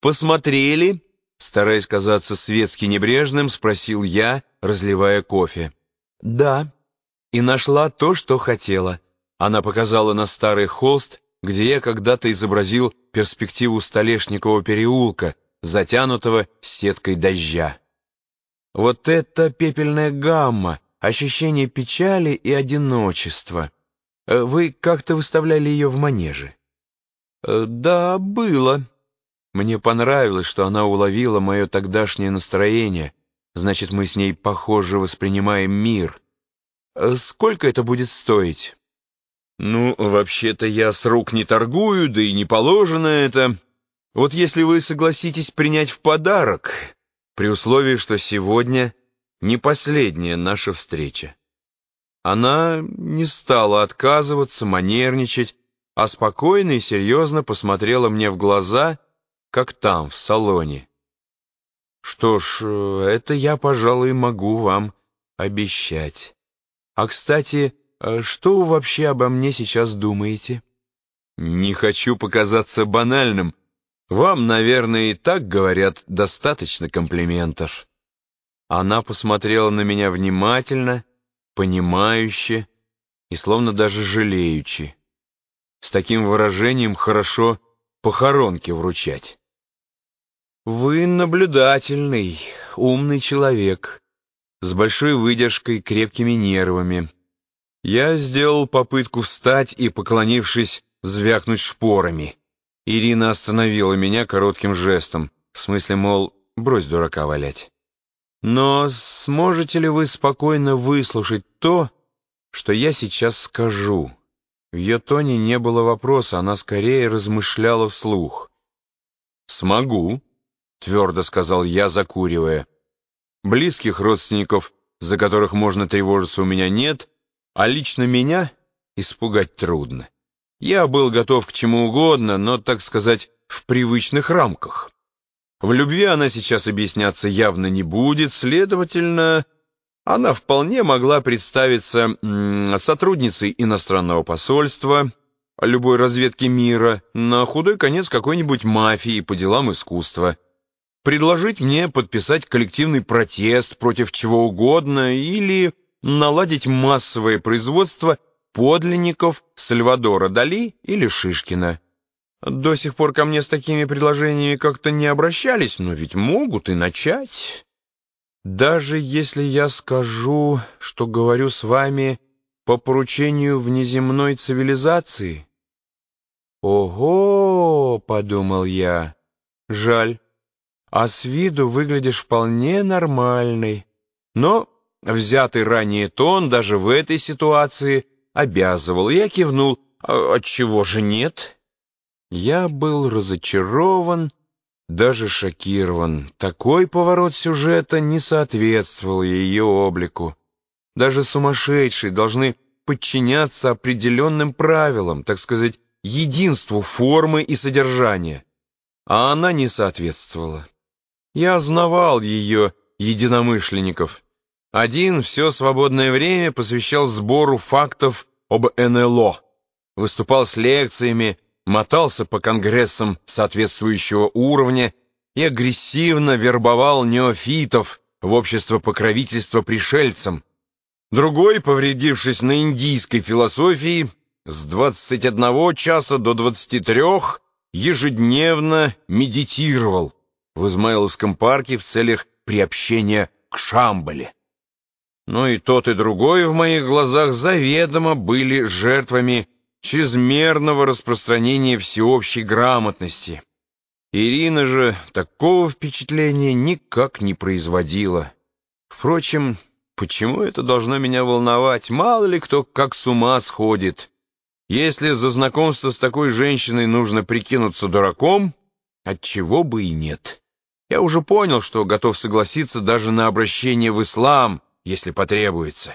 посмотрели?» Стараясь казаться светски небрежным, спросил я, разливая кофе. «Да, и нашла то, что хотела». Она показала на старый холст, где я когда-то изобразил перспективу Столешникового переулка, затянутого сеткой дождя. Вот это пепельная гамма, ощущение печали и одиночества. Э, вы как-то выставляли ее в манеже? Э, да, было. Мне понравилось, что она уловила мое тогдашнее настроение. Значит, мы с ней, похоже, воспринимаем мир. Э, сколько это будет стоить? Ну, вообще-то я с рук не торгую, да и не положено это. Вот если вы согласитесь принять в подарок, при условии, что сегодня не последняя наша встреча. Она не стала отказываться, манерничать, а спокойно и серьезно посмотрела мне в глаза — как там, в салоне. Что ж, это я, пожалуй, могу вам обещать. А, кстати, а что вы вообще обо мне сейчас думаете? Не хочу показаться банальным. Вам, наверное, и так говорят достаточно комплиментов. Она посмотрела на меня внимательно, понимающе и словно даже жалеючи. С таким выражением хорошо похоронки вручать. Вы наблюдательный, умный человек, с большой выдержкой, крепкими нервами. Я сделал попытку встать и, поклонившись, звякнуть шпорами. Ирина остановила меня коротким жестом, в смысле, мол, брось дурака валять. Но сможете ли вы спокойно выслушать то, что я сейчас скажу? В ее тоне не было вопроса, она скорее размышляла вслух. «Смогу», твердо сказал я, закуривая. Близких родственников, за которых можно тревожиться, у меня нет, а лично меня испугать трудно. Я был готов к чему угодно, но, так сказать, в привычных рамках. В любви она сейчас объясняться явно не будет, следовательно, она вполне могла представиться сотрудницей иностранного посольства, любой разведки мира, на худой конец какой-нибудь мафии по делам искусства предложить мне подписать коллективный протест против чего угодно или наладить массовое производство подлинников Сальвадора Дали или Шишкина. До сих пор ко мне с такими предложениями как-то не обращались, но ведь могут и начать. Даже если я скажу, что говорю с вами по поручению внеземной цивилизации. «Ого!» — подумал я. «Жаль, а с виду выглядишь вполне нормальный. Но взятый ранее тон даже в этой ситуации обязывал. Я кивнул. А отчего же нет? Я был разочарован, даже шокирован. Такой поворот сюжета не соответствовал ее облику. Даже сумасшедшие должны подчиняться определенным правилам, так сказать, единству формы и содержания. А она не соответствовала. Я знавал ее единомышленников. Один все свободное время посвящал сбору фактов об НЛО, выступал с лекциями, мотался по конгрессам соответствующего уровня и агрессивно вербовал неофитов в общество покровительства пришельцам. Другой, повредившись на индийской философии, с 21 часа до 23 ежедневно медитировал в Измайловском парке в целях приобщения к Шамбале. Но и тот, и другой в моих глазах заведомо были жертвами чрезмерного распространения всеобщей грамотности. Ирина же такого впечатления никак не производила. Впрочем, почему это должно меня волновать? Мало ли кто как с ума сходит. Если за знакомство с такой женщиной нужно прикинуться дураком, отчего бы и нет. Я уже понял, что готов согласиться даже на обращение в ислам, если потребуется.